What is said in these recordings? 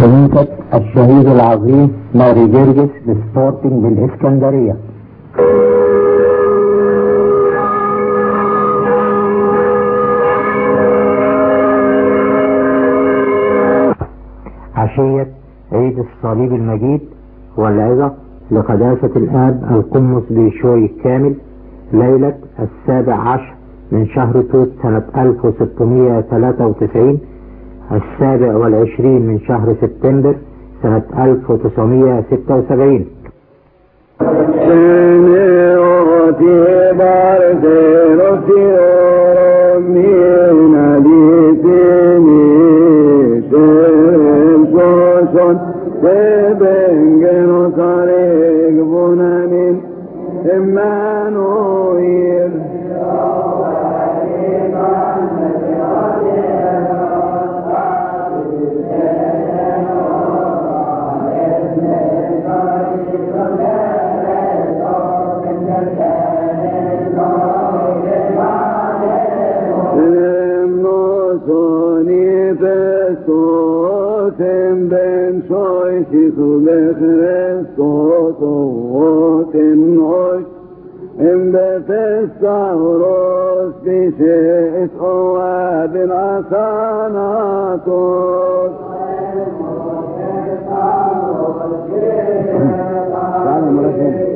كنيسة الشهيد العظيم ماري جرجس للسبورتنج بالإسكندرية. عشية عيد الصليب المجيد والعظة لقداسة الآب القمص بيشوي الكامل ليلة السابع عشر من شهر توت سنة 1693 السابع والعشرين من شهر سبتمبر سنة 1976 Emmanuel tendențoși sudeste sototen noi, în betesta rostice es oa din asanatos. Salam alaikum.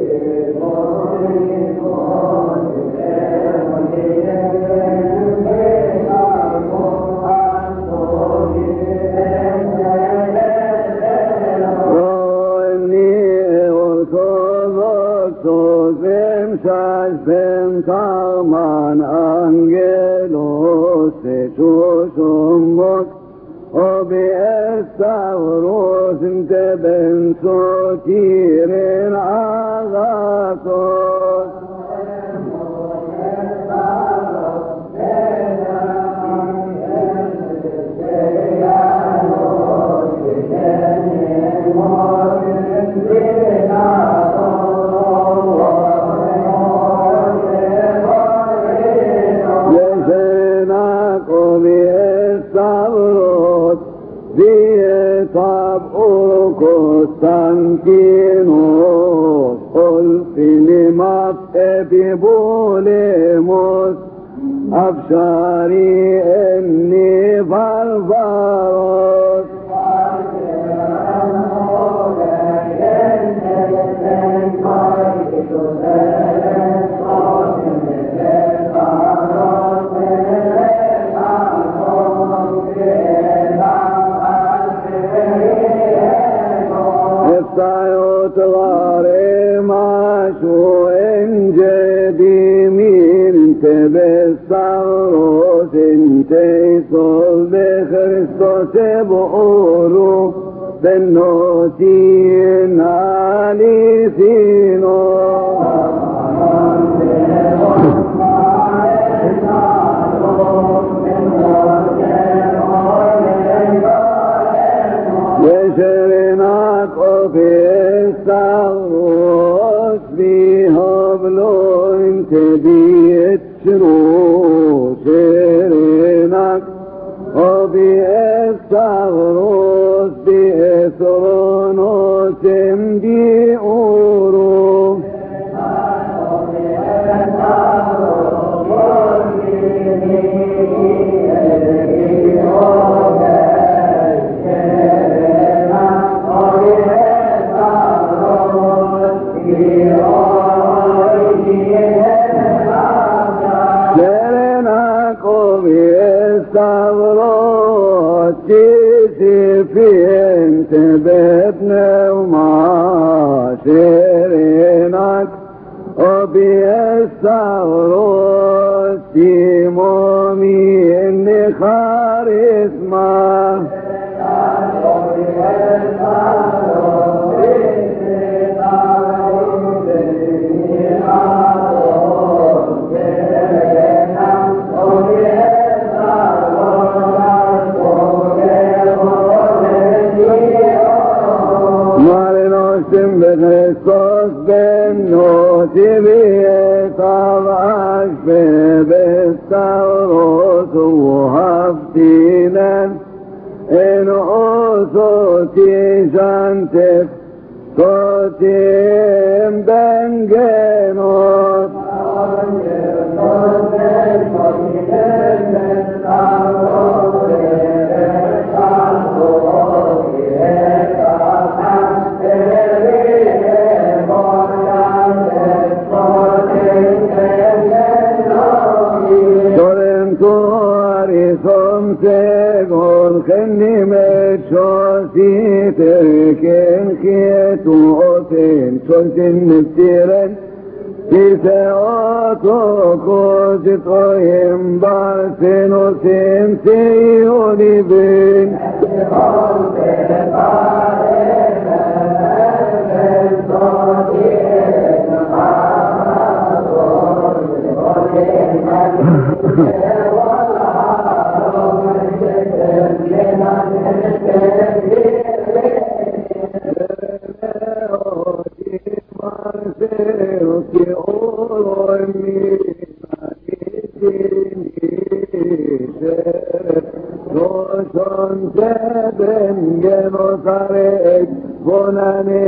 امشب کمان انگل و او و مک و بی استوروز تبن سو تیرین آغا Olfinimat epibulemus Afşari enni barbaros Sayot gare maşu encedi min tebessavros ente sol de Christos eboru ben notin alisino Yeşerinak o Stavros تبيترو سيرينك وبيستغروس بيسرونو سمبي أورو Kare Gonane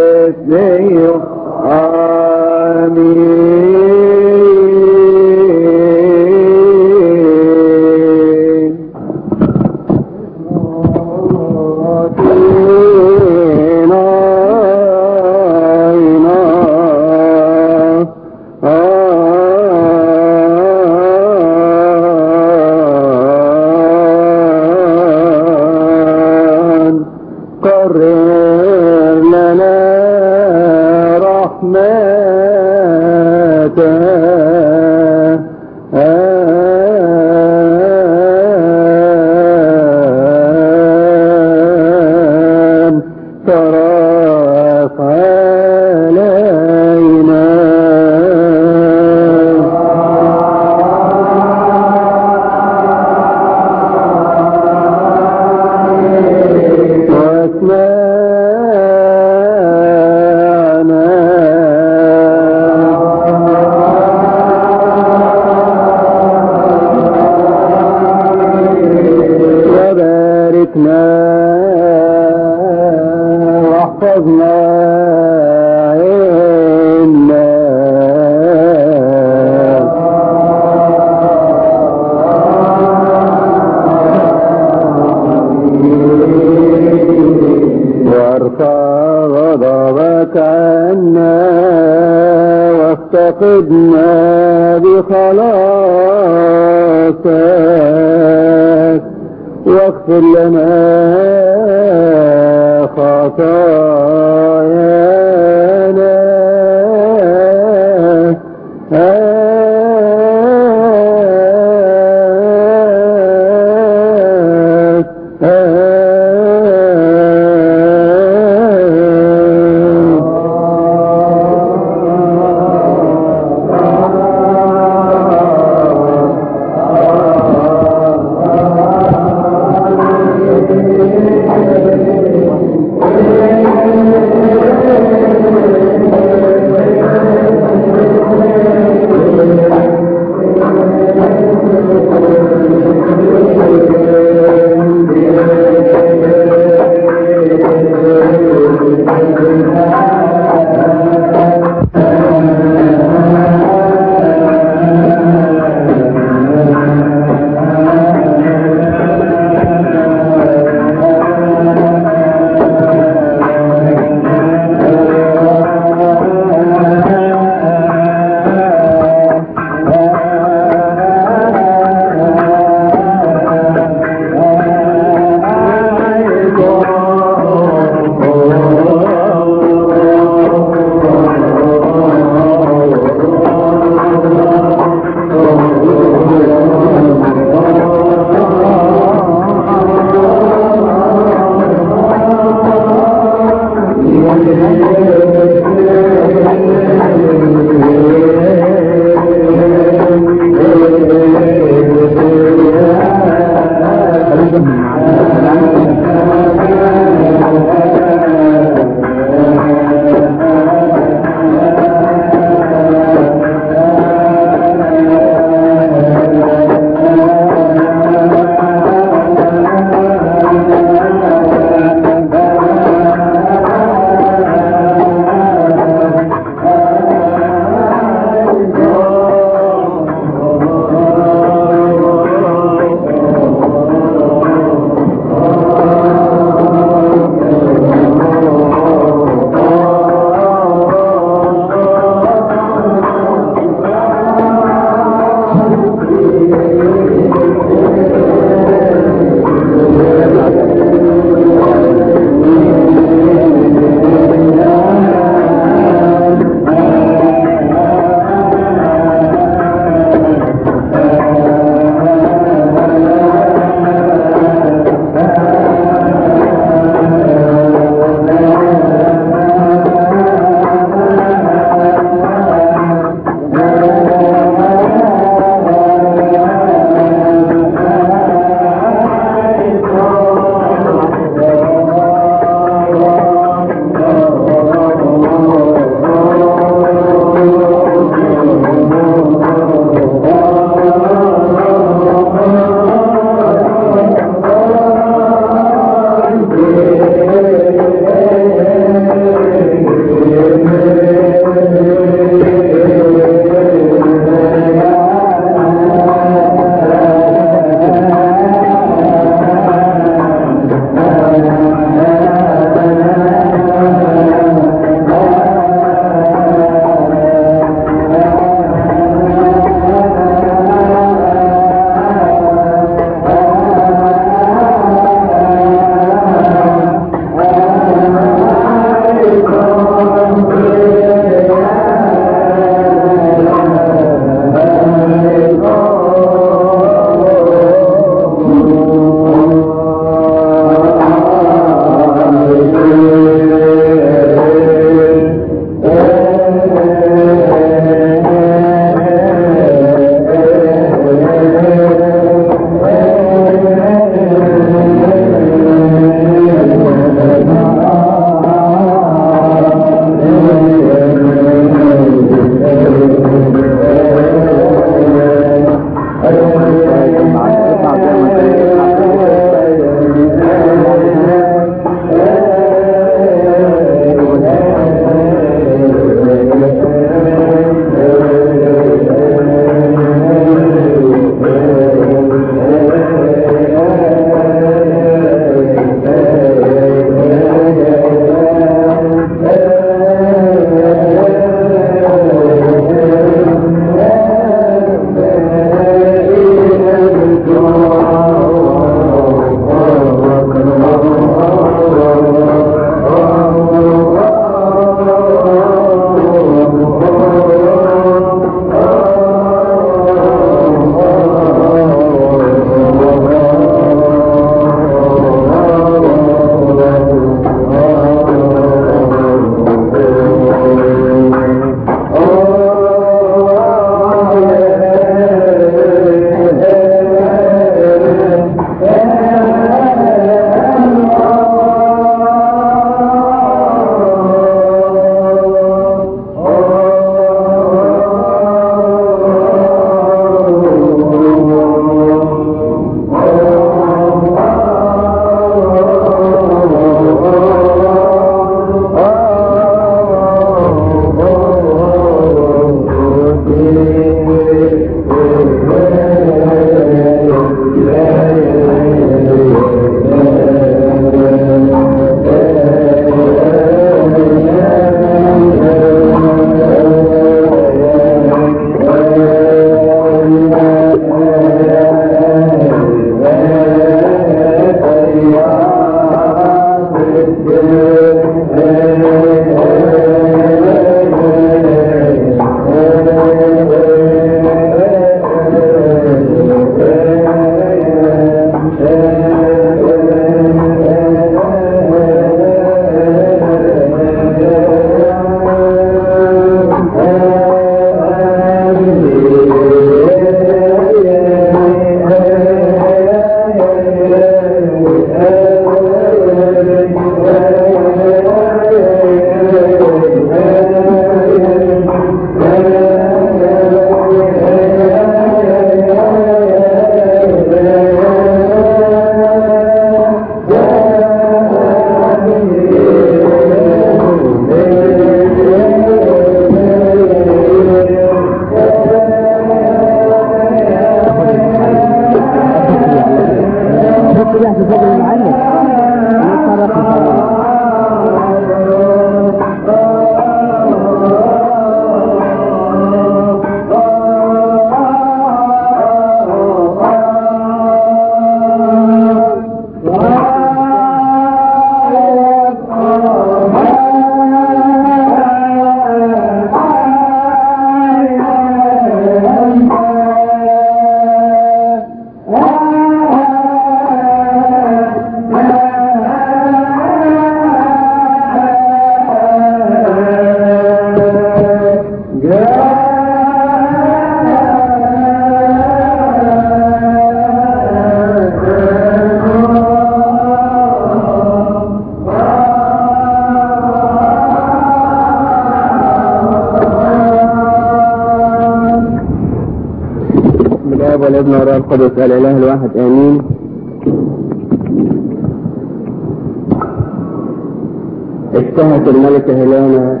اشتهت الملكة هيلانا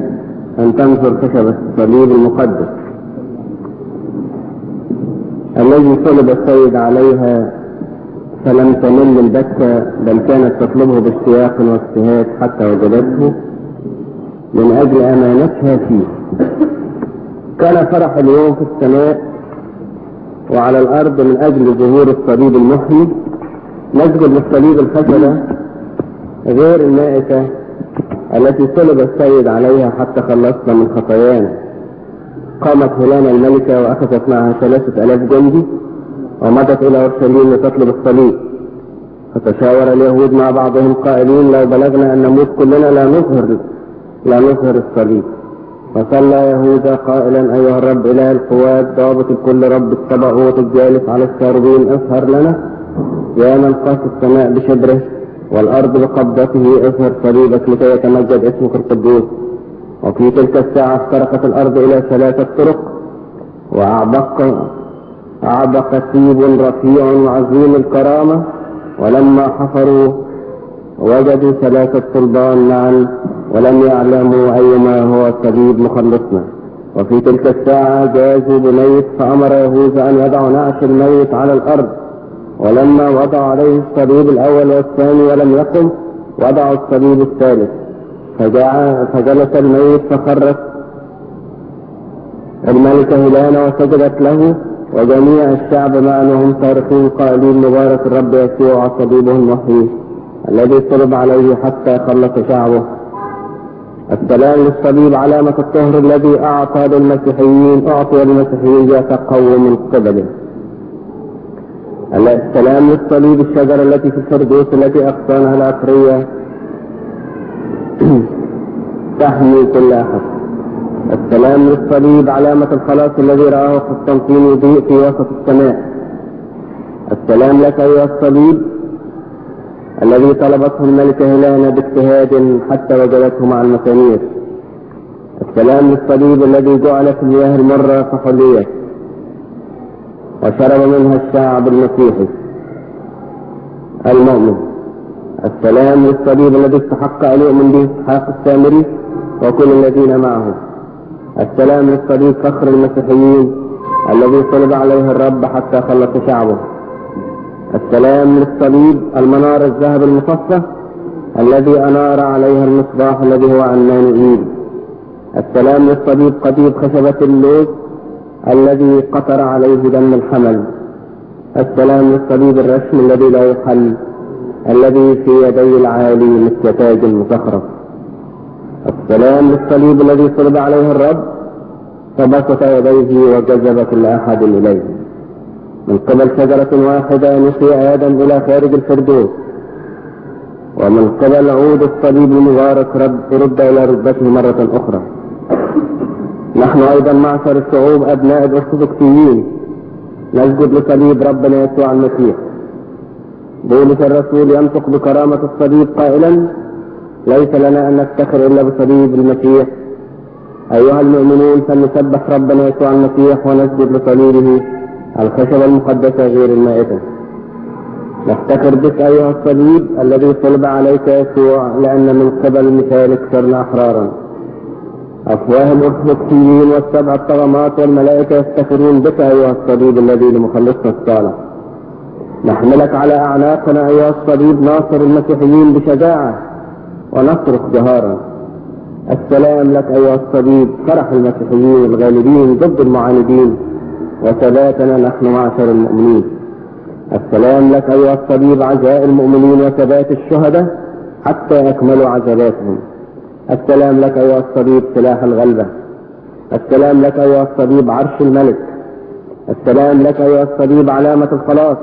أن تنظر خشبة الصليب المقدس. الذي صلب السيد عليها فلم تمل البتة بل كانت تطلبه باشتياق واجتهاد حتى وجدته من أجل أمانتها فيه. كان فرح اليوم في السماء وعلى الأرض من أجل ظهور الصليب المحيي. نسجد للصليب الخشبة غير المائتة التي صلب السيد عليها حتى خلصنا من خطايانا. قامت هيلانا الملكة وأخذت معها ثلاثة آلاف جندي ومضت إلى أورشليم لتطلب الصليب. فتشاور اليهود مع بعضهم قائلين لو بلغنا أن نموت كلنا لا نظهر لا نظهر الصليب. فصلى يهوذا قائلا أيها الرب إله القوات ضابط الكل رب الطبقوت الجالس على الشاربين أظهر لنا يا من قاس السماء بشبره. والأرض بقبضته اظهر صليبك لكي يتمجد اسمك القدوس. وفي تلك الساعة افترقت الأرض إلى ثلاثة طرق واعبق أعبق سيب رفيع عظيم الكرامة. ولما حفروا وجدوا ثلاثة صلبان معا ولم يعلموا أيما هو صليب مخلصنا. وفي تلك الساعة جازوا بميت فأمر يهوذا أن يضع نعش الميت على الأرض. ولما وضع عليه الصليب الأول والثاني ولم يقم وضعوا الصليب الثالث. فجاء فجلس الميت فخرت الملكة هيلانا وسجدت له وجميع الشعب معا وهم صارخين قائلين مبارك الرب يسوع صليبه المحيي الذي صلب عليه حتى خلص شعبه. السلام للصليب علامة الطهر الذي أعطى للمسيحيين أعطي للمسيحيين قوة من قبله. السلام للصليب الشجرة التي في الفردوس التي أغصانها العطرية تحمي كل أحد السلام للصليب علامة الخلاص الذي رآه قسطنطين يضيء في وسط السماء. السلام لك أيها الصليب الذي طلبته الملكة هيلانا باجتهاد حتى وجدته مع المسامير. السلام للصليب الذي جعل في المياه المرة فحليت وشرب منها الشعب المسيحي. المؤمن. السلام للصليب الذي استحق أن يؤمن به إسحاق السامري وكل الذين معه. السلام للصليب فخر المسيحيين الذي صلب عليه الرب حتى خلص شعبه. السلام للصليب المنار الذهب المصفى الذي أنار عليها المصباح الذي هو عنان إيد السلام للصليب قضيب خشبة اللوز الذي قطر عليه دم الحمل. السلام للصليب الرسم الذي لا يحل الذي في يدي العالي مثل تاج مزخرف السلام للصليب الذي صلب عليه الرب فبسط يديه وجذب كل أحد إليه. من قبل شجرة واحدة نسي آدم إلى خارج الفردوس. ومن قبل عود الصليب المبارك رد, رد إلى رتبته مرة أخرى. نحن أيضا معشر الشعوب أبناء الأرثوذكسيين. نسجد لصليب ربنا يسوع المسيح. بولس الرسول ينطق بكرامة الصليب قائلا ليس لنا أن نفتخر إلا بصليب المسيح. أيها المؤمنون فلنسبح ربنا يسوع المسيح ونسجد لصليبه الخشبة المقدسة غير المائتة. نفتخر بك أيها الصليب الذي صلب عليك يسوع لأن من قبل مثالك صرنا أحرارا. أفواه الأرثوذكسيين والسبع الطغمات والملائكة يفتخرون بك أيها الصليب الذي لمخلصنا الصالح. نحملك على أعناقنا أيها الصليب ناصر المسيحيين بشجاعة ونصرخ جهارا. السلام لك أيها الصليب فرح المسيحيين الغالبين ضد المعاندين وثباتنا نحن معشر المؤمنين. السلام لك أيها الصليب عزاء المؤمنين وثبات الشهداء حتى يكملوا عزباتهم السلام لك أيها الصليب سلاح الغلبة. السلام لك أيها الصليب عرش الملك. السلام لك أيها الصليب علامة الخلاص.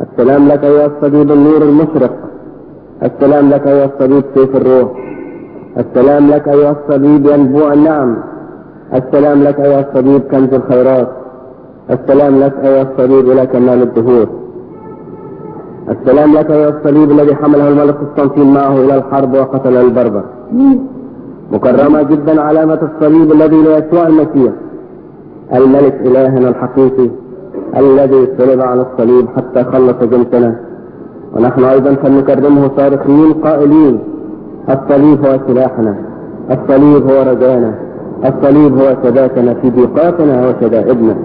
السلام لك أيها الصليب النور المشرق. السلام لك أيها الصليب سيف الروح. السلام لك أيها الصليب ينبوع النعم. السلام لك أيها الصليب كنز الخيرات. السلام لك أيها الصليب إلى كمال الدهور. السلام لك أيها الصليب الذي حمله الملك قسطنطين معه إلى الحرب وقتل البربر. مكرمة جدا علامة الصليب الذي ليسوع المسيح. الملك إلهنا الحقيقي الذي صلب على الصليب حتى خلص جنسنا. ونحن أيضا فلنكرمه صارخين قائلين الصليب هو سلاحنا الصليب هو رجانا الصليب هو ثباتنا في ضيقاتنا وشدائدنا.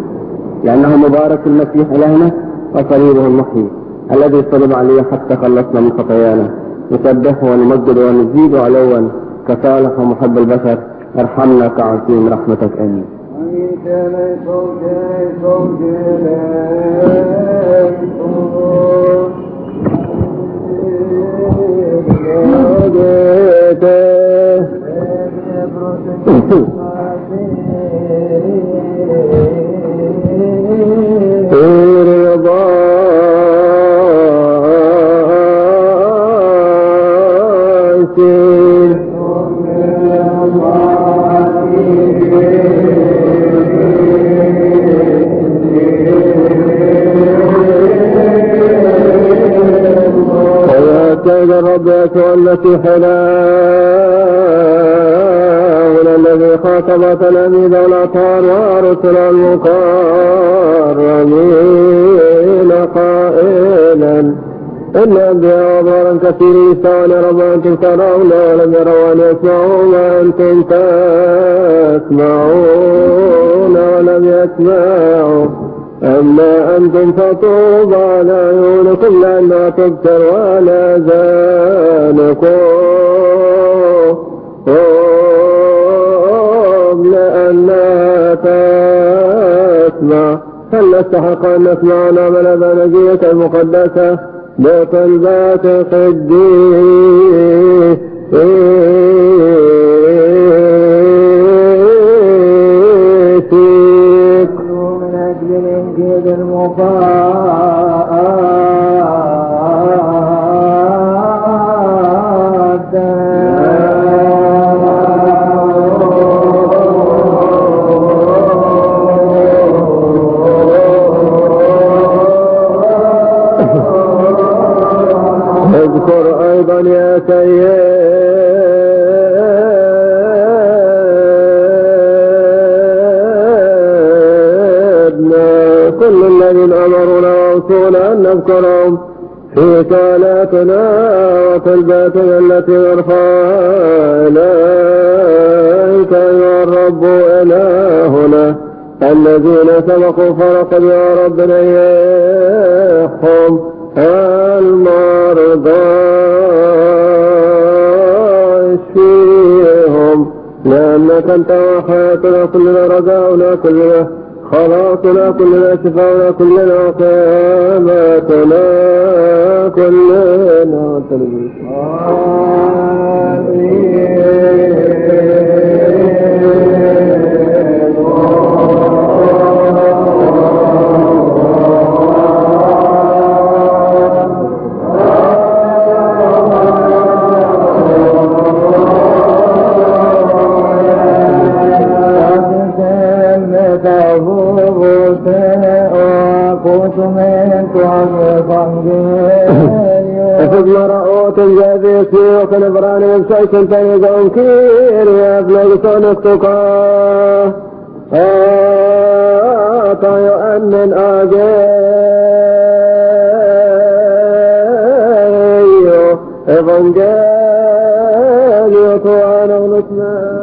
لأنه مبارك المسيح إلهنا وصليبه المحيي الذي صلب عليه حتى خلصنا من خطايانا. نسبحه ونمجد ونزيد علوا كصالح ومحب البشر أرحمنا كعظيم رحمتك آمين. سيد الرب يسوع التي حلاونا الذي خاطب تلاميذ الأطهار ورسل المقربين قائلا إن أنبياء يستوون ربا أنتم ترون ولم يروا أن يسمعوا ما أنتم تسمعون ولم يسمعوا. أما أنتم فطوبى على عيونكم لأنها تبصر ولا زانكم لأنها تسمع. هل نستحق أن نسمع نعمل بنجية المقدسة؟ بطلبات قديسك من أجل الإنجيل واوصونا ان نذكرهم. في صلاتنا وطلباتنا التي نرفعها إليك أيها الرب إلهنا الذين سبقوا فرقد يا رب نيحهم المرضى اشفيهم لأنك أنت وحياتنا كلنا رجاؤنا كلنا. خلاصنا كلنا شفاؤنا كلنا قيامتنا كلنا أخذ مرأوت الجاذي سيوك نبران وبسيك تيزون كير يا ابن صنفتك آتا يؤمن آجيو إفنجاليو توانا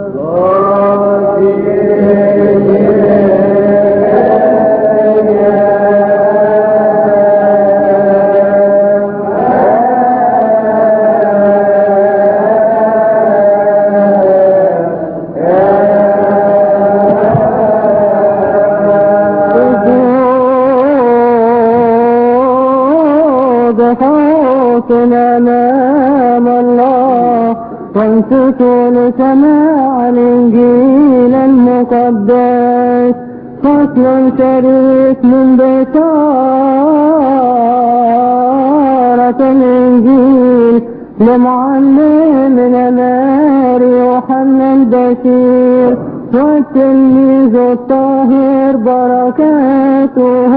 بخوفنا أمام الله وانصتوا لسماع الإنجيل المقدس. فصل شريف من بشارة الإنجيل لمعلمنا ماري يوحنا البشير. والتلميذ الطاهر بركاته.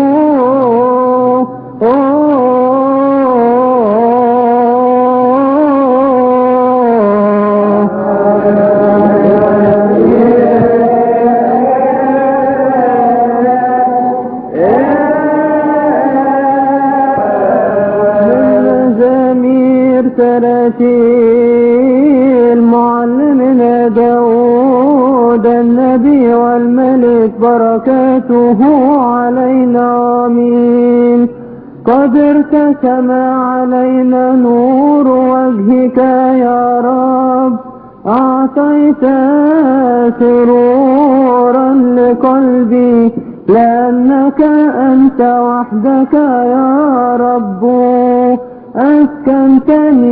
قد ارتسم علينا نور وجهك يا رب. أعطيت سرورا لقلبي لأنك أنت وحدك يا رب. أسكنتني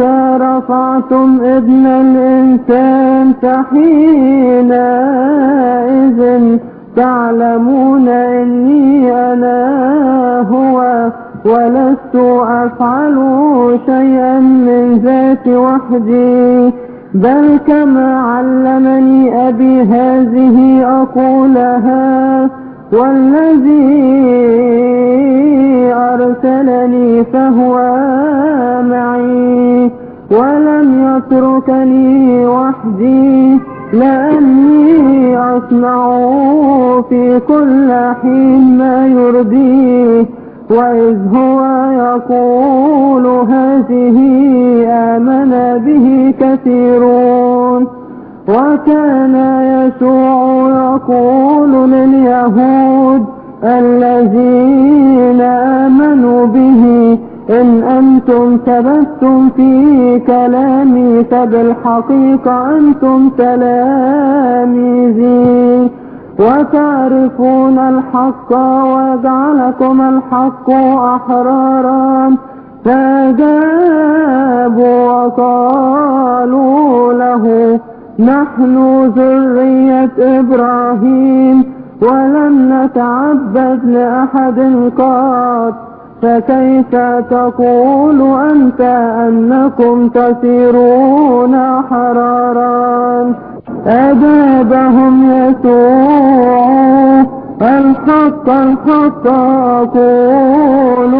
إذا رفعتم ابن الإنسان فحينئذ تعلمون إني أنا هو ولست أفعل شيئا من ذاتي وحدي بل كما علمني أبي هذه أقولها والذي أرسلني فهو معي ولم يتركني وحدي لأني أسمع في كل حين ما يرضيه وإذ هو يقول هذه آمن به كثيرون. وكان يسوع يقول لليهود الذين آمنوا به إن أنتم ثبتتم في كلامي فبالحقيقة أنتم تلاميذي. وتعرفون الحق ويجعلكم الحق أحرارا. فأجابوا وقالوا له نحن ذرية إبراهيم ولم نتعبد لأحد قط. فكيف تقول أنت أنكم تسيرون حرارا؟ أجابهم يسوع الحق الحق أقول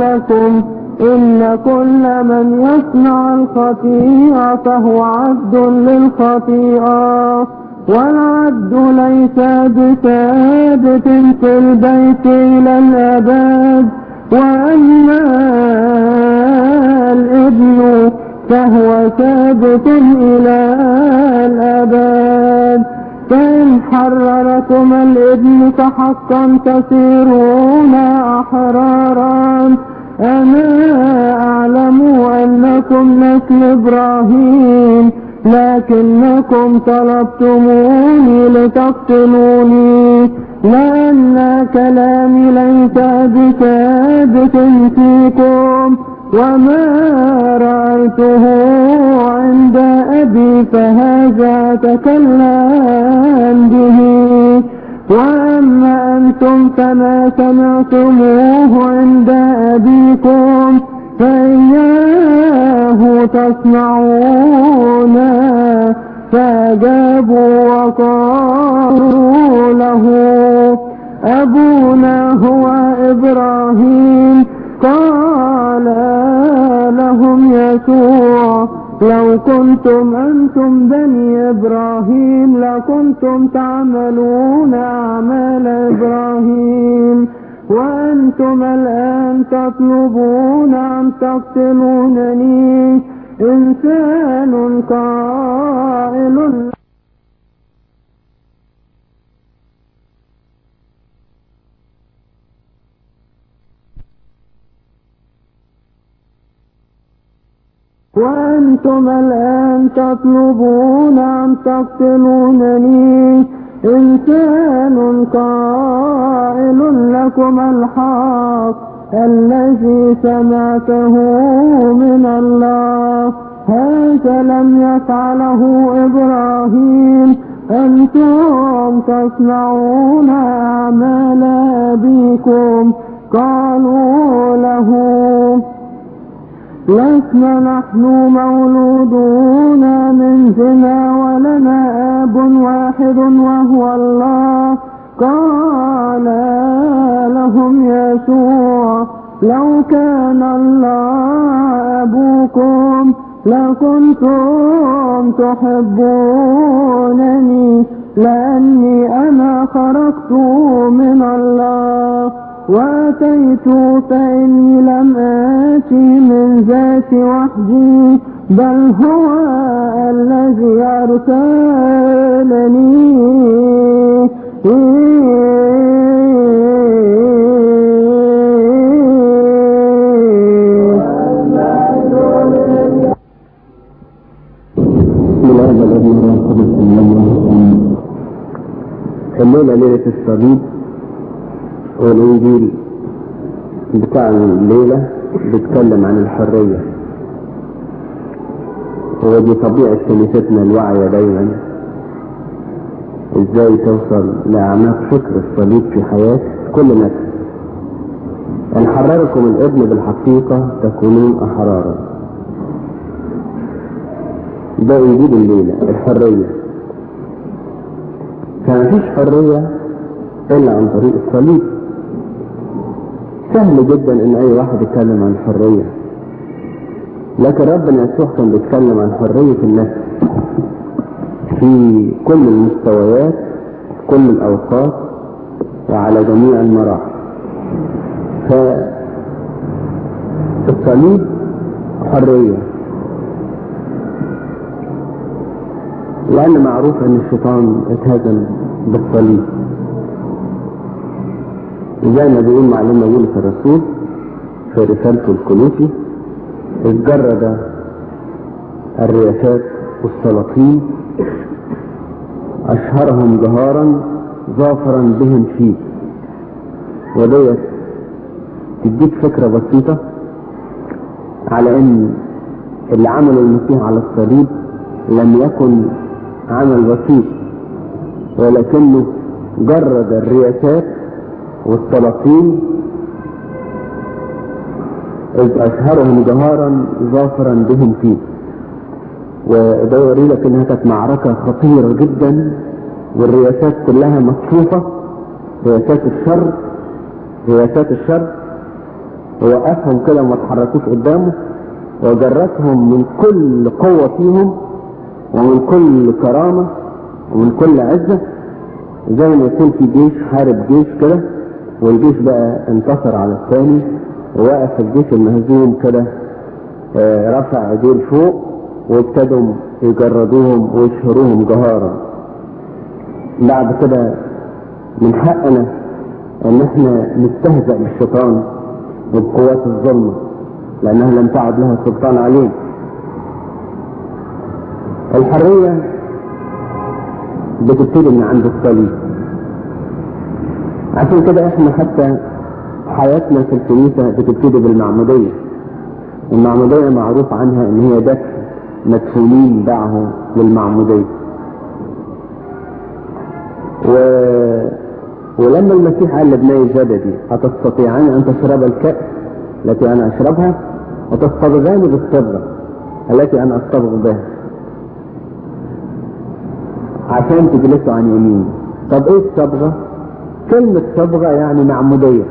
لكم إن كل من يصنع الخطيئة فهو عبد للخطيئة والعبد ليس بثابت في البيت إلى الأبد. وأما الإبن فهو ثابت إلى الأبد. فإن حرركم الإبن فحقا تصيرون أحرارا. أنا أعلم أنكم نسل إبراهيم لكنكم طلبتموني لتقتلوني. لأن كلامي ليس بثابت فيكم. وما رأيته عند أبي فهذا تكلم به. وأما أنتم فما سمعتموه عند أبيكم فإياه تصنعون فأجابوا وقالوا له أبونا هو إبراهيم قال لهم يسوع لو كنتم أنتم بني إبراهيم لكنتم تعملون أعمال إبراهيم. وأنتم الآن تطلبون أن تقتلونني؟ إنسان قائل وأنتم الآن تطلبون أن تقتلونني. إنسان قائل لكم الحق الذي سمعته من الله. هذا لم يفعله إبراهيم. أنتم تصنعون أعمال أبيكم. قالوا له لسنا نحن مولودون من زنا ولنا آب واحد وهو الله. قال لهم يسوع لو كان الله أبوكم لكنتم تحبونني لأني أنا خرجت من الله. وأتيت فإني لم آتي من ذات وحدي بل هو الذي أرسلني. الليلة ليلة الصليب والإنجيل بتاع الليلة بيتكلم عن الحرية. ودي طبيعة كنيستنا الواعية دايما. إزاي توصل لأعماق فكر الصليب في حياة كل نفس ان حرركم الإبن بالحقيقة تكونون أحرارا. ده إنجيل الليلة الحرية. فمفيش حرية إلا عن طريق الصليب. سهل جدا إن أي واحد يتكلم عن الحرية لكن ربنا يسوع كان بيتكلم عن حرية النفس في كل المستويات في كل الأوقات وعلى جميع المراحل. فالصليب حرية. لأن معروف أن الشيطان اتهزم بالصليب. زي ما بيقول معلمنا بولس الرسول في رسالته الكلوسي اتجرد الرياسات والسلاطين أشهرهم جهارا ظافرا بهم فيه. وديت تديك فكرة بسيطة على إن اللي عمله المسيح على الصليب لم يكن عمل بسيط ولكنه جرد الرياسات والسلاطين إذ أشهرهم جهارا ظافرا بهم فيه. وده يوري لك انها كانت معركة خطيرة جدا والرياسات كلها مصفوفة. رياسات الشر رياسات الشر. ووقفهم كده وما تحركوش قدامه. وجرتهم من كل قوة فيهم ومن كل كرامة ومن كل عزة. زي ما يكون في جيش حارب جيش كده. والجيش بقى انتصر على الثاني ووقف الجيش المهزوم كده آه، رفع ايديه لفوق وابتدوا يجردوهم ويشهروهم جهارا. بعد كده من حقنا ان إحنا نستهزأ بالشيطان وبقوات الظلمة لأنها لم تعد لها سلطان علينا. الحرية بتبتدي من عند الصليب عشان كده إحنا حتى حياتنا في الكنيسة بتبتدي بالمعمودية. المعمودية معروف عنها إن هي دفن مدفونين معه للمعمودية. و... ولما المسيح قال لابني زبدي أتستطيعان أن تشرب الكأس التي أنا أشربها؟ وتصطبغان بالصبغة التي أنا أصطبغ بها. عشان تجلسوا عن يمين. طب إيه الصبغة؟ كلمة صبغة يعني معمودية.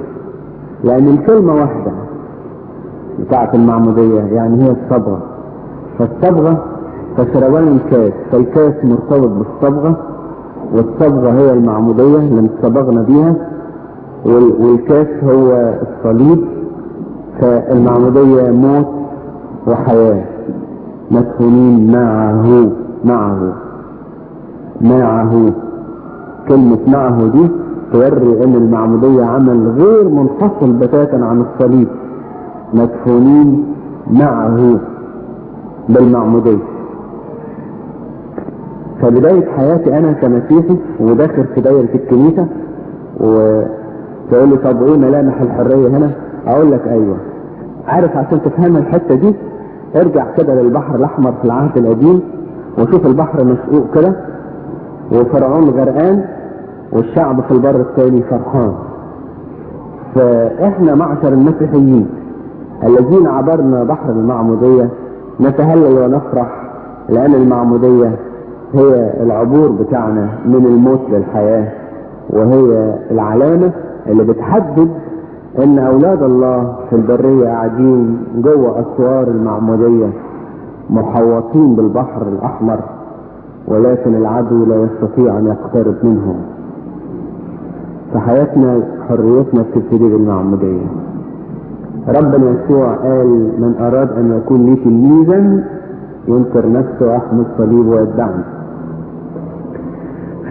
لأن الكلمة واحدة. بتاعة المعمودية يعني هي الصبغة. فالصبغة تشربان الكاس فالكاس مرتبط بالصبغة والصبغة هي المعمودية اللي اصطبغنا بيها وال- والكاس هو الصليب. فالمعمودية موت وحياة. مدفونين معه معه. معه. كلمة معه دي توري ان المعمودية عمل غير منفصل بتاتا عن الصليب. مدفونين معه بالمعمودية. فبداية حياتي أنا كمسيحي وداخل في دايرة الكنيسة وتقول لي طب إيه ملامح الحرية هنا؟ أقول لك أيوه. عارف عشان تفهم الحتة دي ارجع كده للبحر الأحمر في العهد القديم وشوف البحر مسقوق كده وفرعون غرقان والشعب في البر الثاني فرحان. فإحنا معشر المسيحيين الذين عبرنا بحر المعمودية نتهلل ونفرح لأن المعمودية هي العبور بتاعنا من الموت للحياة وهي العلامة اللي بتحدد إن أولاد الله في البرية قاعدين جوه أسوار المعمودية محوطين بالبحر الأحمر ولكن العدو لا يستطيع أن يقترب منهم. فحياتنا حريتنا بتبتدي بالمعمودية ربنا يسوع قال من أراد أن يكون لي تلميذا ينكر نفسه ويحمل صليب ويتبعني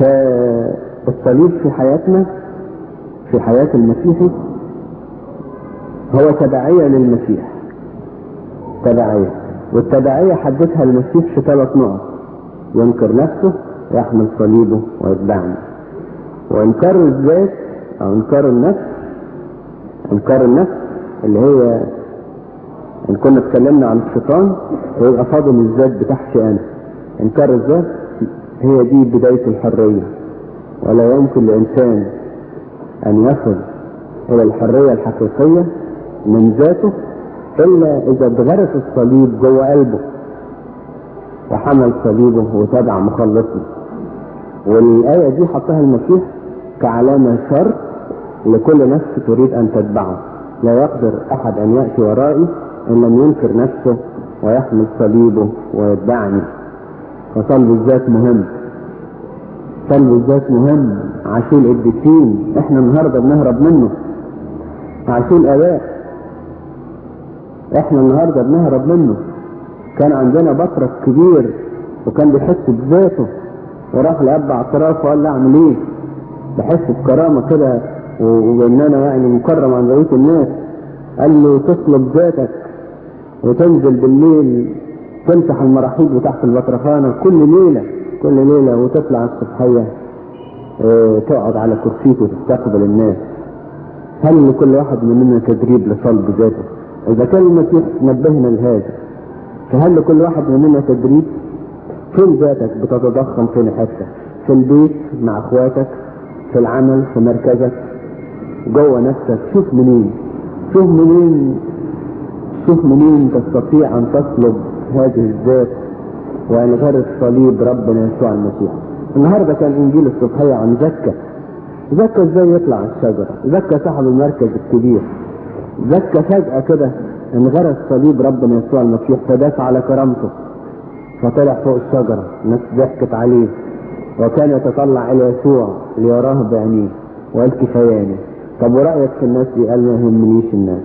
فالصليب في حياتنا في حياة المسيحي هو تبعية للمسيح. تبعية. والتبعية حددها المسيح في ثلاث نقط. ينكر نفسه يحمل صليبه ويتبعني وانكار الذات أو انكار النفس انكار النفس اللي هي إن كنا اتكلمنا عن الشيطان ويبقى فاضل الذات بتحشي أنا انكار الذات هي دي بداية الحرية. ولا يمكن لإنسان أن يصل إلى الحرية الحقيقية من ذاته إلا إذا اتغرس الصليب جوه قلبه وحمل صليبه وتبع مخلصه. والآية دي حطها المسيح كعلامة شرط لكل نفس تريد أن تتبعه. لا يقدر أحد أن يأتي ورائي إن لم ينكر نفسه ويحمل صليبه ويتبعني. فصلب الذات مهم. صلب الذات مهم. عشان القديسين إحنا النهارده بنهرب منه. عشان اباء إحنا النهارده بنهرب منه. كان عندنا بطرك كبير وكان بيحس بذاته. وراح لاب اعتراف وقال له أعمل إيه؟ بحس بكرامة كده وإن أنا يعني مكرم عن بقيه الناس. قال له تطلب ذاتك وتنزل بالليل تمسح المراحيض بتاعت البطرخانة كل ليلة كل ليلة وتطلع الصبحية آه تقعد على كرسيك وتستقبل الناس. هل لكل واحد مننا تدريب لصلب ذاته؟ إذا كان المسيح نبهنا لهذا فهل لكل واحد مننا تدريب؟ فين ذاتك بتتضخم؟ فين حتة في البيت مع أخواتك؟ في العمل في مركزك. جوه نفسك شوف منين. شوف منين شوف منين تستطيع أن تطلب هذه الذات وأن غير الصليب ربنا يسوع المسيح. النهارده كان إنجيل الصبحية عن زكا. زكا إزاي يطلع الشجرة؟ زكا صاحب المركز الكبير. زكا فجأة كده انغرس صليب ربنا يسوع المسيح فداس على كرامته فطلع فوق الشجرة الناس ضحكت عليه. وكان يتطلع إلى يسوع ليراه بعينيه وقال كفاياني طب ورأيك في الناس دي؟ قال ما يهمنيش الناس.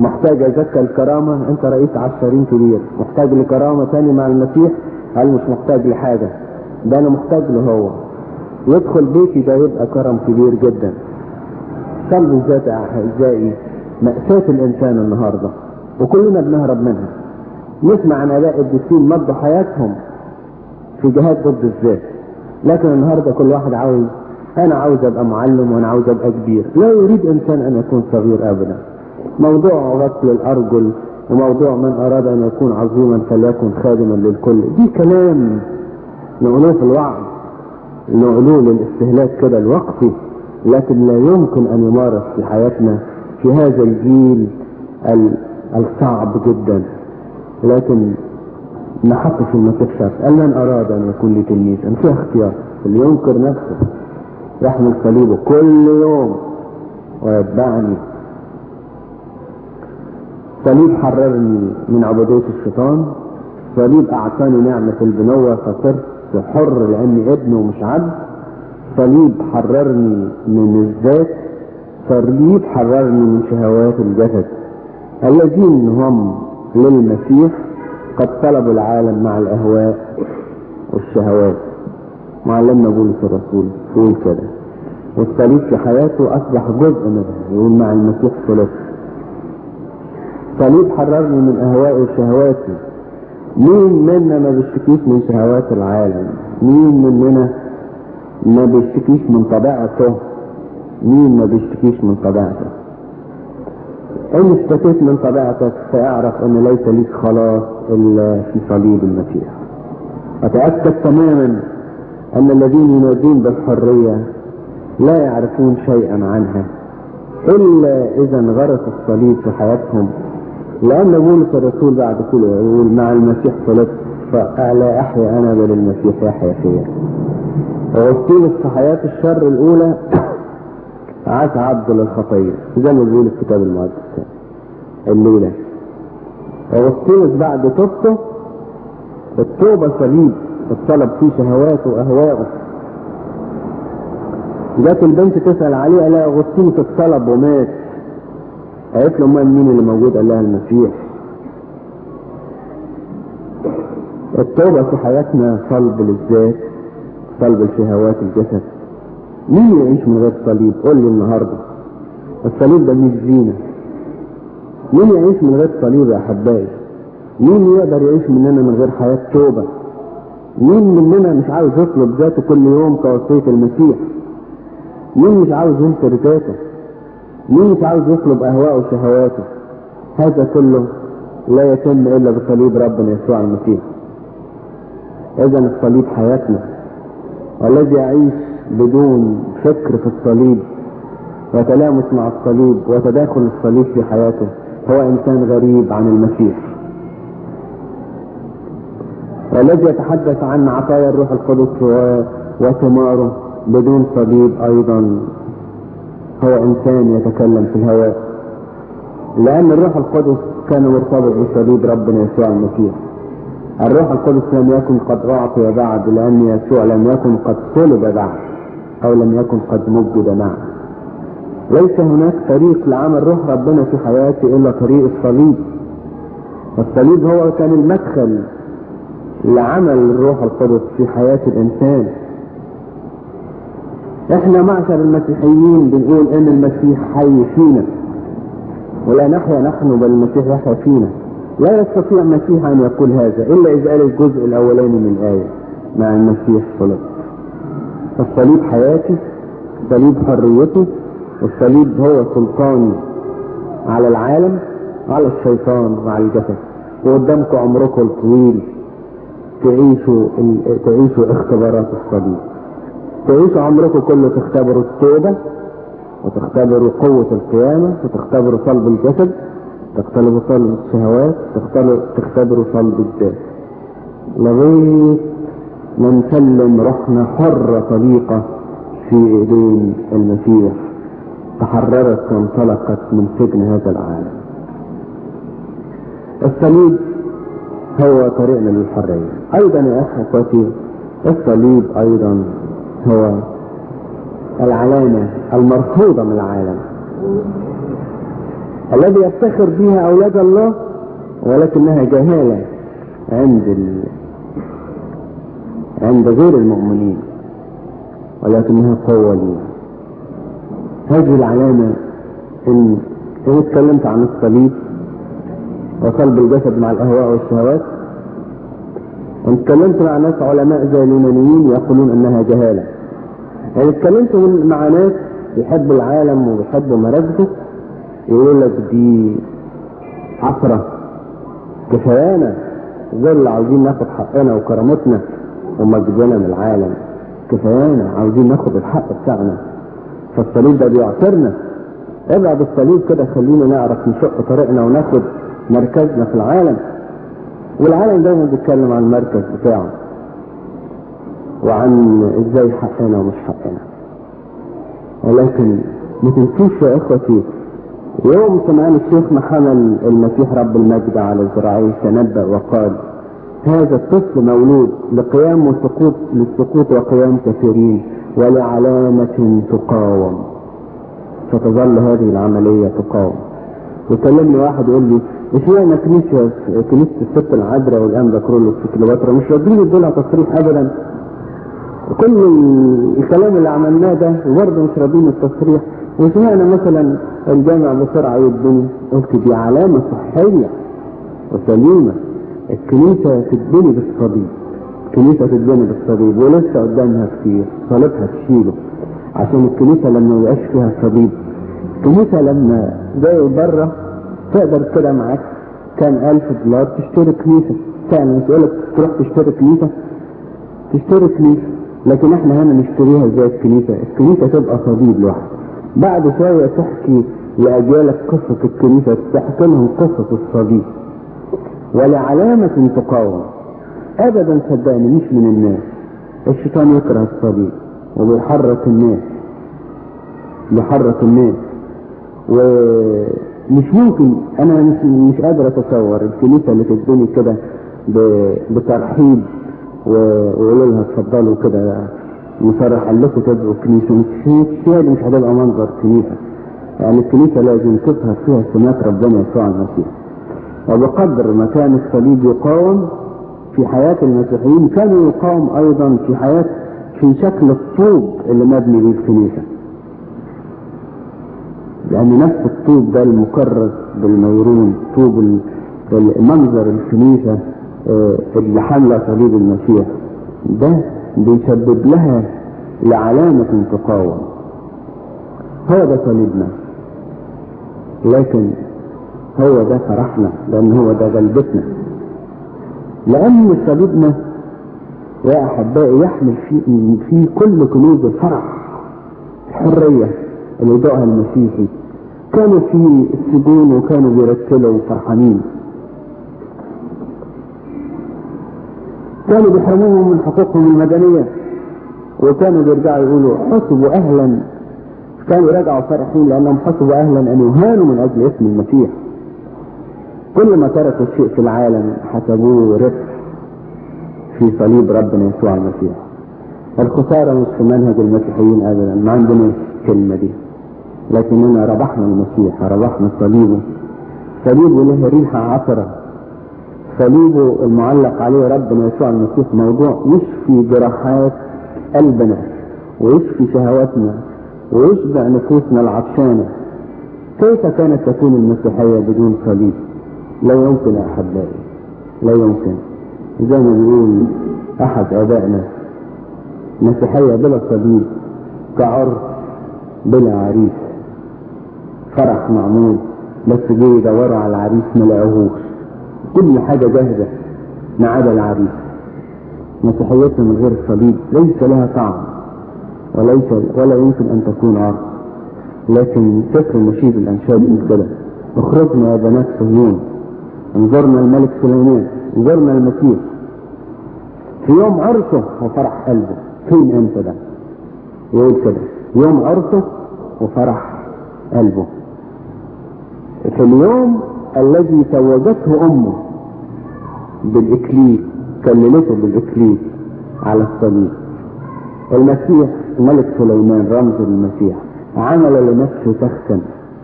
محتاج ازكى الكرامة. أنت رئيس عشرين كبير. محتاج لكرامة تاني مع المسيح؟ قال مش محتاج لحاجة. ده أنا محتاج له هو. يدخل بيتي ده يبقى كرم كبير جدا. صلوا الذات أعزائي. مأساة الإنسان النهاردة. وكلنا بنهرب منها. نسمع عن اباء الدين مضوا حياتهم في جهاد ضد الذات. لكن النهاردة كل واحد عاوز أنا عاوز أبقى معلم وأنا عاوز أبقى كبير. لا يريد إنسان أن يكون صغير ابدا. موضوع غسل الأرجل وموضوع من أراد أن يكون عظيما فليكن خادما للكل. دي كلام في الوعظ نقولوه للاستهلاك كده الوقتي لكن لا يمكن أن يمارس في حياتنا في هذا الجيل الصعب جدا. لكن نحط في المسيح شرط قال من أراد أن يكون لي أن فيها اختيار. اللي ينكر نفسه. يحمل صليبه كل يوم. ويتبعني. صليب حررني من عبودية الشيطان. صليب أعطاني نعمة البنوة. فصرت حر لأني ابن ومش عبد. صليب حررني من الذات. صليب حررني من شهوات الجسد. الذين هم للمسيح قد طلبوا العالم مع الأهواء والشهوات. معلمنا بولس الرسول يقول كده والصليب في حياته أصبح جزء منها يقول مع المسيح صلبت صليب حررني من أهوائي وشهواتي. مين منا ما بيشتكيش من شهوات العالم؟ مين مننا ما بيشتكيش من طبيعته؟ مين ما بيشتكيش من طبيعته؟ ان اشتكيت من طبيعتك فاعرف أن ليس ليك خلاص إلا في صليب المسيح. وتأكد تماما أن الذين ينادون بالحرية لا يعرفون شيئا عنها إلا إذا غرس الصليب في حياتهم لأن بولس الرسول بعد كده يقول مع المسيح صلبت فلا أحيا أنا بل المسيح يحيا فيا. وغسطين في حياة الشر الأولى عاش عبد للخطية زي ما بيقول الكتاب المقدس الليلة. وغسطينس بعد توبته التوبة صليب الطلب فيه شهواته وأهواءه جات البنت تسأل عليه قال لها أغسطينس اتصلب ومات؟ قالت له امال مين اللي موجود؟ قال لها المسيح. التوبة في حياتنا صلب للذات صلب الشهوات الجسد. مين يعيش من غير صليب؟ قول لي النهارده. الصليب ده مش زينة. مين يعيش من غير صليب يا احبائي مين يقدر يعيش مننا من غير حياة توبة؟ مين مننا مش عاوز يطلب ذاته كل يوم كوصية المسيح؟ مين مش عاوز ينكر ذاته مين مش عاوز يطلب أهواءه وشهواته؟ هذا كله لا يتم إلا بصليب ربنا يسوع المسيح. اذا الصليب حياتنا. والذي يعيش بدون فكر في الصليب وتلامس مع الصليب وتداخل الصليب في حياته هو إنسان غريب عن المسيح والذي يتحدث عن عطايا الروح القدس وثماره بدون صليب أيضا هو إنسان يتكلم في الهواء. لأن الروح القدس كان مرتبط بصليب ربنا يسوع المسيح. الروح القدس لم يكن قد أعطي بعد لأن يسوع لم يكن قد صلب بعد. أو لم يكن قد مجد معه. ليس هناك طريق لعمل روح ربنا في حياتي إلا طريق الصليب. الصليب هو كان المدخل لعمل الروح القدس في حياة الإنسان. إحنا معشر المسيحيين بنقول إن المسيح حي فينا. ولا نحيا نحن بل المسيح يحيا فينا. لا يستطيع المسيح أن يقول هذا إلا اذا قال الجزء الاولاني من الايه مع المسيح صلب الصليب حياتي صليب حريتي والصليب هو سلطاني على العالم على الشيطان وعلى الجسد. وقدامكم عمركم الطويل تعيشوا تعيشوا اختبارات الصليب. تعيشوا عمركم كله تختبروا التوبة وتختبروا قوة القيامة وتختبروا صلب الجسد تختبروا صلب الشهوات تختبروا تختبروا صلب الذات لغاية ما نسلم روحنا حرة طليقة في إيدين المسيح تحررت وانطلقت من سجن هذا العالم الصليب هو طريقنا للحرية أيضا يا أخوتي الصليب أيضا هو العلامة المرفوضة من العالم الذي يفتخر بها أولاد الله ولكنها جهالة عند. عند غير المؤمنين ولكنها لي هذه العلامة ان إن اتكلمت عن الصليب وصلب الجسد مع الأهواء والشهوات وان اتكلمت مع ناس علماء زي اليونانيين يقولون أنها جهالة. يعني اتكلمت مع ناس بيحبوا العالم وبيحبوا مراكزه يقول لك دي عصرة. كفايانا غير اللي عاوزين ناخد حقنا وكرامتنا. ومجدنا من العالم. كفايانا عاوزين ناخد الحق بتاعنا. فالصليب ده بيعصرنا ابعد الصليب كده خلينا نعرف نشق طريقنا وناخد مركزنا في العالم. والعالم دايما بيتكلم عن المركز بتاعه. وعن إزاي حقنا ومش حقنا. ولكن ما تنسوش يا إخوتي يوم سمعان الشيخ محمد المسيح رب المجد على ذراعيه تنبأ وقال هذا الطفل مولود لقيام وسقوط للسقوط وقيام كثيرين ولعلامة تقاوم. ستظل هذه العملية تقاوم. وكلمني واحد يقول لي اشمعنى كنيسة كنيسة الست العذراء والانبا كرولوس في كليوباترا؟ مش راضيين يدوا لها تصريح ابدا. كل الكلام اللي عملناه ده وبرضه مش راضيين التصريح. واشمعنى مثلا الجامع بسرعة يدني قلت دي علامة صحية وسليمة. الكنيسة تتبني بالصليب الكنيسة تتبني بالصليب ولسه قدامها كتير. صليبها تشيله. عشان الكنيسة لما يبقاش فيها صليب الكنيسة لما جاي بره تقدر كده معاك. كان ألف دولار تشتري كنيسة. فعلا تقولك تروح تشتري كنيسة. تشتري كنيسة. لكن إحنا هنا نشتريها زي الكنيسة. الكنيسة تبقى صليب لوحده بعد شوية تحكي لأجيالك قصة الكنيسة تحكي لهم قصة الصليب ولعلامة تقاوم. ابدا صدقني مش من الناس. الشيطان يكره الصليب وبيحرك الناس. بيحرك الناس. ومش ممكن أنا مش, مش قادر أتصور الكنيسة اللي تتبني كده بترحيب ويقولوا لها اتفضلوا كده. مصرح لكم تدعوا الكنيسة مش مش مش هتبقى منظر كنيسة. يعني الكنيسة لازم تظهر فيها سمات ربنا يسوع المسيح. وبقدر ما كان الصليب يقاوم في حياة المسيحيين كان يقاوم أيضا في حياة في شكل الطوب اللي مبني به الكنيسة. لأن نفس الطوب ده المكرس بالميرون طوب منظر الكنيسة اللي حمل صليب المسيح. ده بيسبب لها لعلامة تقاوم. ده صليبنا لكن هو ده فرحنا لأن هو ده غلبتنا لأن صليبنا يا أحبائي يحمل في, في كل كنوز الفرح الحرية اللي ضاعها المسيحي. كانوا في السجون وكانوا بيرتلوا وفرحانين كانوا بيحرموهم من حقوقهم المدنية وكانوا بيرجعوا يقولوا حسبوا أهلا. كانوا رجعوا فرحين لأنهم حسبوا أهلا أن يهانوا من أجل اسم المسيح. كل ما تركوا الشيء في العالم حسبوه ربح في صليب ربنا يسوع المسيح. الخسارة مش في منهج المسيحيين أبدا ما عندنا الكلمة دي. لكننا ربحنا المسيح ربحنا صليبه. صليبه له ريحة عطرة. صليبه المعلق عليه ربنا يسوع المسيح موضوع يشفي جراحات قلبنا ويشفي شهواتنا ويشبع نفوسنا العطشانة. كيف كانت تكون المسيحية بدون صليب؟ لا يمكن يا أحبائي لا يمكن. زي ما بيقول أحد آبائنا مسيحية بلا صليب كعرس بلا عريس فرح معمول بس جه يدوروا على العريس ما كل حاجة جاهزة ما عدا العريس. مسيحيتنا من غير الصليب ليس لها طعم وليس ولا يمكن أن تكون عرس لكن فكر مشيد الأنشاد يقول كده أخرجنا يا بنات صهيون انظرنا الملك سليمان انظرنا المسيح. في يوم عرسه وفرح قلبه. فين أنت ده؟ يقول كده. يوم عرسه وفرح قلبه. في اليوم الذي توجته أمه بالإكليل كللته بالإكليل على الصليب. المسيح ملك سليمان رمز المسيح. عمل لنفسه تختا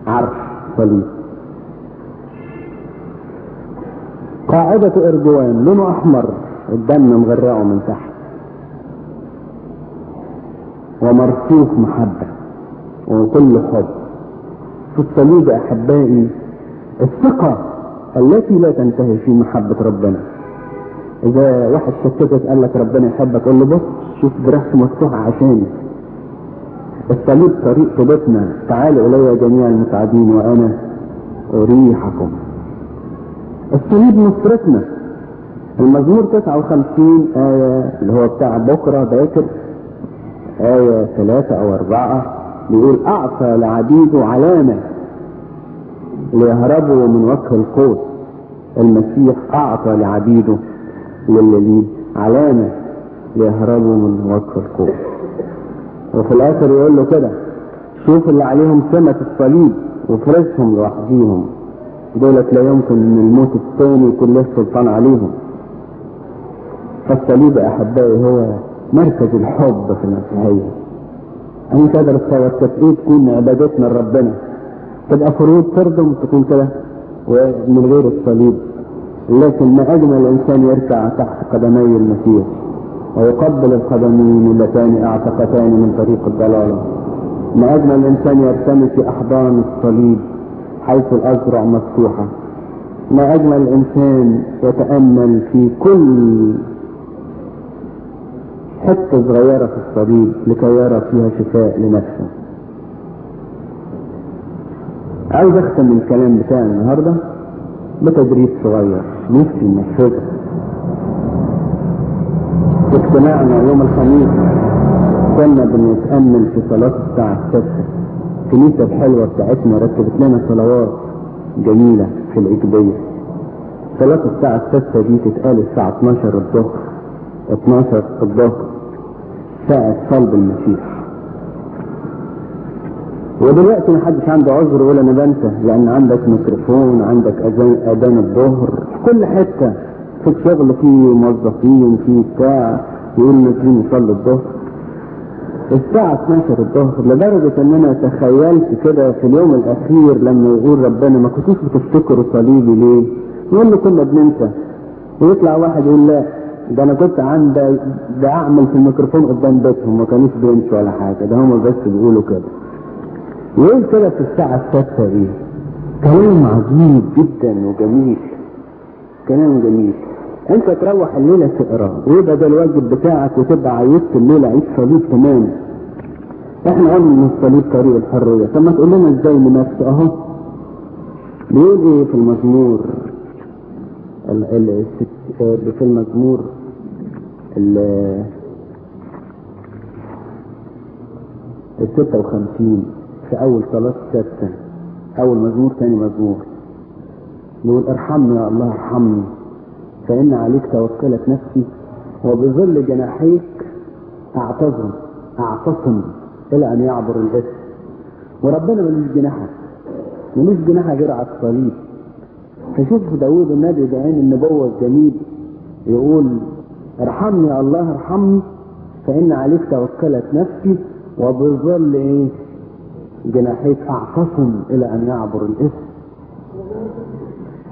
عرش صليب. قاعدة إرجوان لونه أحمر الدم مغرقه من تحت. ومرسوخ محبة وكل حب. في الصليب أحبائي الثقة التي لا تنتهي في محبة ربنا. إذا واحد شككك قال لك ربنا يحبك قول له بص شوف جراحته مفتوحة عشاني. الصليب طريق توبتنا تعالوا إلي جميع المتعبين وأنا أريحكم. الصليب نصرتنا المزمور 59 آية اللي هو بتاع بكرة باكر آية ثلاثة أو أربعة بيقول أعطى لعبيده علامة ليهربوا من وجه القوس. المسيح أعطى لعبيده للذي علامة ليهربوا من وجه القوس. وفي الآخر يقول له كده شوف اللي عليهم سمة الصليب وفرشهم لوحديهم. دولت لا يمكن ان الموت الثاني يكون له سلطان عليهم. فالصليب يا أحبائي هو مركز الحب في المسيحية. أنا مش قادر أتصور كانت إيه تكون عبادتنا لربنا تبقى فروض ترضم تكون كده ومن غير الصليب. لكن ما أجمل الإنسان يركع تحت قدمي المسيح ويقبل القدمين اللتان أعتقتان من طريق الضلال. ما أجمل الإنسان يرتمي في أحضان الصليب. حيث الأزرع مفتوحة. ما أجمل الإنسان يتأمل في كل حتة صغيرة في الصليب لكي يرى فيها شفاء لنفسه. عاوز أختم الكلام بتاعي النهاردة بتدريب صغير نفسي ننفذه في اجتماعنا يوم الخميس كنا بنتأمل في صلاة الساعة السادسة الكنيسة الحلوة بتاعتنا رتبت لنا صلوات جميلة في الإيجابية صلاة الساعة السادسة دي تتقال الساعة 12 الظهر 12 الظهر ساعة صلب المسيح ودلوقتي محدش عنده عذر يقول أنا بنسى لأن عندك ميكروفون عندك اذان أذان الظهر في كل حتة. في الشغل في موظفين في بتاع يقول نازلين نصلي الظهر؟ الساعة 12 الظهر لدرجة ان أنا تخيلت كده في اليوم الأخير لما يقول ربنا ما كنتوش بتفتكروا صليبي ليه؟ يقول له كنا بننسى. ويطلع واحد يقول لا ده أنا كنت عندي ده أعمل في الميكروفون قدام بيتهم ما كانوش بينسوا ولا حاجة. ده هم بس بيقولوا كده. يقول كده في الساعة السادسة إيه كلام عجيب جدا وجميل. كلام جميل. انت تروح الليلة تقرأ ويبقى ده الواجب بتاعك وتبقى عيدت الليلة عيد صليب تمام إحنا قلنا ان الصليب طريق الحرية. طب ما تقول لنا إزاي نمارسه أهو. بيقول إيه في المزمور ال ال في المزمور ال ال 56 في أول صلاة سادسة أول مزمور ثاني مزمور. نقول ارحمني يا الله ارحمني. فإن عليك توكلت نفسي وبظل جناحيك أعتظم أعتصم إلى أن يعبر الإثم وربنا ملوش جناحك ملوش جناحة غير على الصليب فشوف داوود النبي بعين النبوة الجميل. يقول ارحمني يا الله ارحمني. فإن عليك توكلت نفسي وبظل إيه؟ جناحيك اعتصم إلى أن يعبر الاسم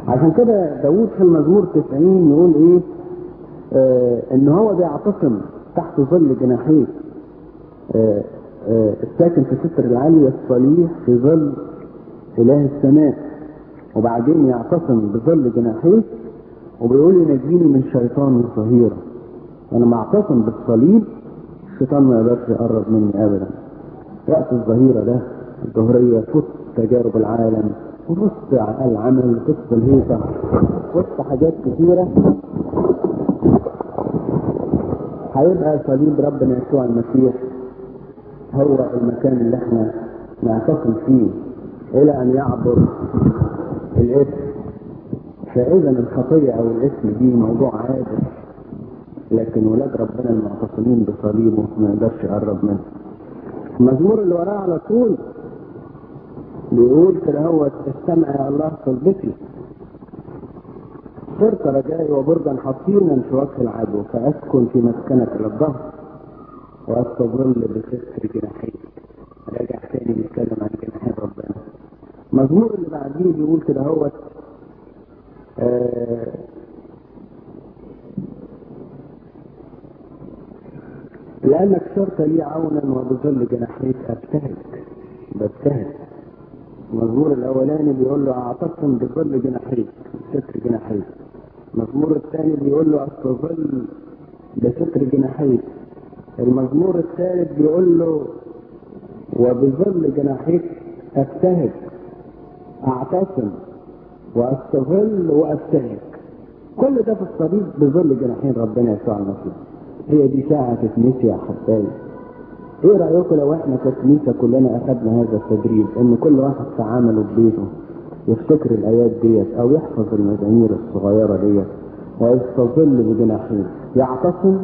عشان كده داود في المزمور 90 يقول إيه؟ آه إن هو بيعتصم تحت ظل جناحيك آه آه الساكن في ستر العالي الصليح في ظل إله السماء. وبعدين يعتصم بظل جناحيك وبيقول ينجيني من شيطان الظهيرة أنا معتصم بالصليب الشيطان ما يقدرش يقرب مني ابدا. وقت الظهيرة ده الظهرية وسط تجارب العالم. وسط العمل وسط الهيصة وسط حاجات كثيرة هيبقى صليب ربنا يسوع المسيح. هو المكان اللي إحنا نعتصم فيه. إلى أن يعبر الاسم. فإذا الخطية أو الاسم دي موضوع عادي. لكن ولاد ربنا المعتصمين بصليبه ما يقدرش يقرب منه. المزمور اللي وراه على طول. بيقول كده هو استمع يا الله صلبتي صرت رجائي وبردا حصينا في وجه العدو فأسكن في مسكنك للظهر وأستظل بستر جناحيك راجع تاني بيتكلم عن جناحين ربنا. المزمور اللي بعديه بيقول كده هو آه لأنك صرت لي عونا وبظل جناحيك أبتهج ببتهج. المزمور الأولاني بيقول له أعتصم بظل جناحيك بستر جناحيك المزمور الثاني بيقول له أستظل بستر جناحيك المزمور الثالث بيقول له وبظل جناحيك أبتهج أعتصم وأستظل وأبتهج كل ده في الصليب بظل جناحين ربنا يسوع المسيح. هي دي ساعة تتنسي يا حبايبي إيه رأيكم لو إحنا ككنيسة كلنا اخدنا هذا التدريب إن كل واحد في عمله ببيته يفتكر الآيات ديت أو يحفظ المزامير الصغيرة ديت ويستظل بجناحين يعتصم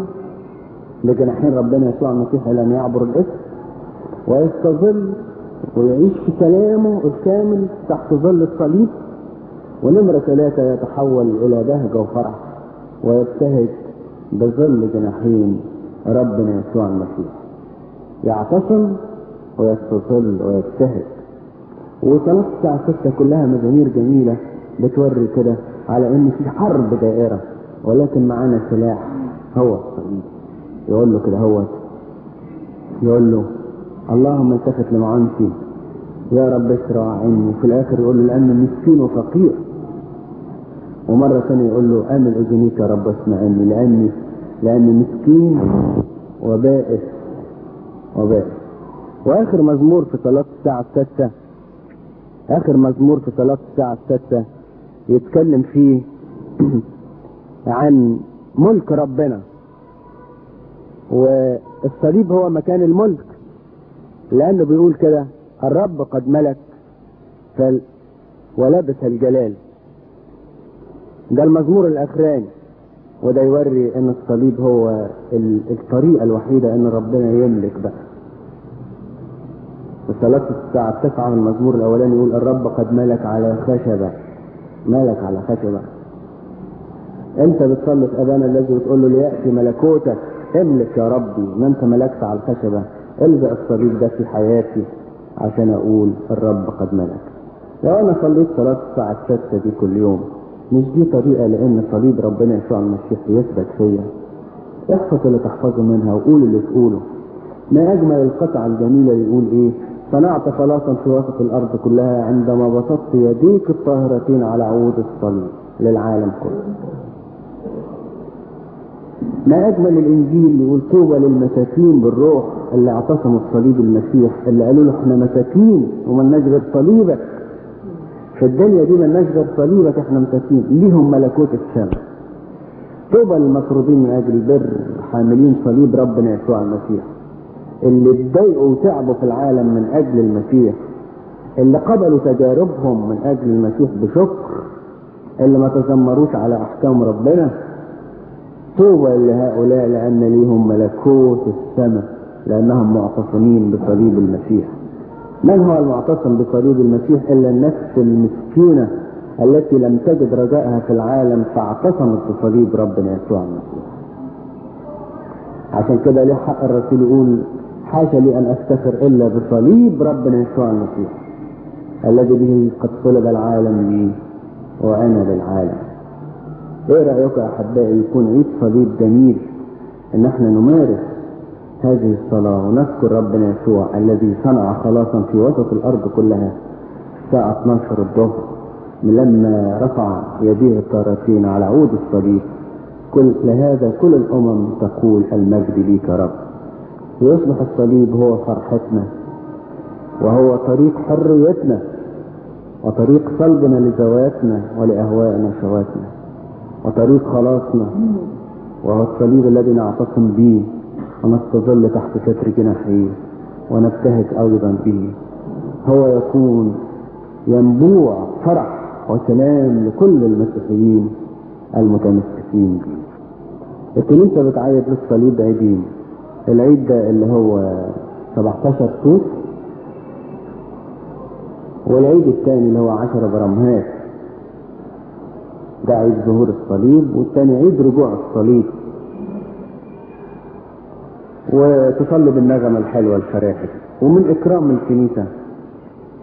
بجناحين ربنا يسوع المسيح ان يعبر الاسم ويستظل ويعيش في سلامه الكامل تحت ظل الصليب ونمرة ثلاثة يتحول إلى بهجة وفرح ويبتهج بظل جناحين ربنا يسوع المسيح. يعتصم ويستظل ويجتهد. الساعة 6 كلها مزامير جميلة بتوري كده على إن في حرب دائرة ولكن معانا سلاح هو الصليب. يقول له كده هو يقول له اللهم التفت لمعانتي يا رب اسرع عني وفي الآخر يقول له لأنه مسكين وفقير. ومرة ثانية يقول له أمل أذنيك يا رب اسمع عني لأني لأني مسكين وبائس. وبائس وآخر مزمور في صلاة الساعة السادسة آخر مزمور في صلاة الساعة السادسة يتكلم فيه عن ملك ربنا. والصليب هو مكان الملك لأنه بيقول كده الرب قد ملك فل ولبس الجلال. ده المزمور الأخراني. وده يوري إن الصليب هو ال- الطريقة الوحيدة إن ربنا يملك بقى. في صلاة الساعة التاسعة من المزمور الأولاني يقول الرب قد ملك على خشبة. ملك على خشبة. أنت بتصلي في ابانا الذي بتقول له ليأتي ملكوتك. املك يا ربي ما أنت ملكت على الخشبة. الزق الصليب ده في حياتي عشان أقول الرب قد ملك. لو أنا صليت صلاة الساعة السادسة دي كل يوم مش دي طريقة لأن صليب ربنا يسوع المسيح يثبت فيا. احفظ اللي تحفظه منها وقول اللي تقوله. ما أجمل القطعة الجميلة يقول إيه؟ صنعت خلاصا في وسط الأرض كلها عندما بسطت يديك الطاهرتين على عود الصليب للعالم كله. ما أجمل الإنجيل اللي يقول للمساكين بالروح اللي اعتصموا الصليب المسيح اللي قالوا له إحنا مساكين وملناش غير صليبك. في الدنيا دي ملناش غير صليبك إحنا مساكين. ليهم ملكوت السماء طوبى للمطرودين من أجل البر حاملين صليب ربنا يسوع المسيح. اللي اتضايقوا وتعبوا في العالم من أجل المسيح اللي قبلوا تجاربهم من أجل المسيح بشكر اللي ما تذمروش على أحكام ربنا طوبى لهؤلاء لأن ليهم ملكوت السماء لأنهم معتصمين بصليب المسيح. من هو المعتصم بصليب المسيح؟ إلا النفس المسكينة التي لم تجد رجائها في العالم فاعتصمت بصليب ربنا يسوع المسيح. عشان كده ليه حق الرسول يقول حاشا لي ان افتخر إلا بصليب ربنا يسوع المسيح الذي به قد صلب العالم لي وأنا للعالم. إيه رايكم يا أحبائي يكون عيد صليب جميل؟ إن إحنا نمارس هذه الصلاة ونذكر ربنا يسوع الذي صنع خلاصا في وسط الأرض كلها الساعة 12 الظهر. لما رفع يديه الطارتين على عود الصليب. كل لهذا كل الأمم تقول المجد ليك رب. ويصبح الصليب هو فرحتنا وهو طريق حريتنا وطريق صلبنا لذواتنا ولأهوائنا وشهواتنا وطريق خلاصنا وهو الصليب الذي نعتصم به ونستظل تحت ستر جناحيه ونبتهج أيضا به. هو يكون ينبوع فرح وسلام لكل المسيحيين المتمسكين به. الكنيسة بتعيد للصليب عيدين العيد ده اللي هو 17 توت والعيد الثاني اللي هو 10 برمهات ده عيد ظهور الصليب والثاني عيد رجوع الصليب. وتصلي بالنغمة الحلوة الفراخة ومن إكرام الكنيسة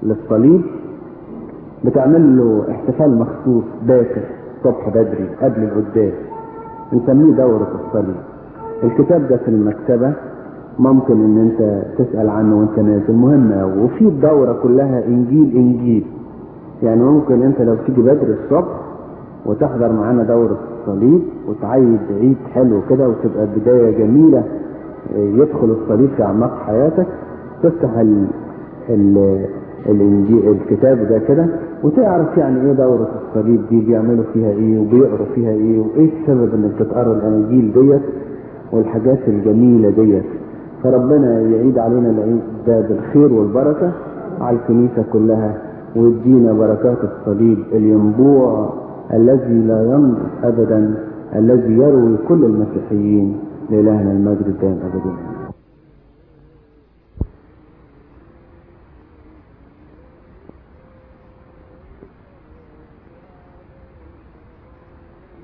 للصليب بتعمل له احتفال مخصوص باكر الصبح بدري قبل القداس نسميه دورة الصليب. الكتاب ده في المكتبة ممكن إن أنت تسأل عنه وأنت نازل. مهم وفي الدورة كلها إنجيل إنجيل. يعني ممكن أنت لو تيجي بدري الصبح وتحضر معانا دورة الصليب وتعيد عيد حلو كده وتبقى بداية جميلة يدخل الصليب في أعماق حياتك تفتح ال ال الإنجيل الكتاب ده كده وتعرف يعني إيه دورة الصليب دي بيعملوا فيها إيه وبيقروا فيها إيه وإيه السبب إنك تتقرا الاناجيل ديت. والحاجات الجميلة ديت. فربنا يعيد علينا العيد ده بالخير والبركة على الكنيسة كلها ويدينا بركات الصليب الينبوع الذي لا ينضج ابدا الذي يروي كل المسيحيين لإلهنا المجد الدائم ابدا.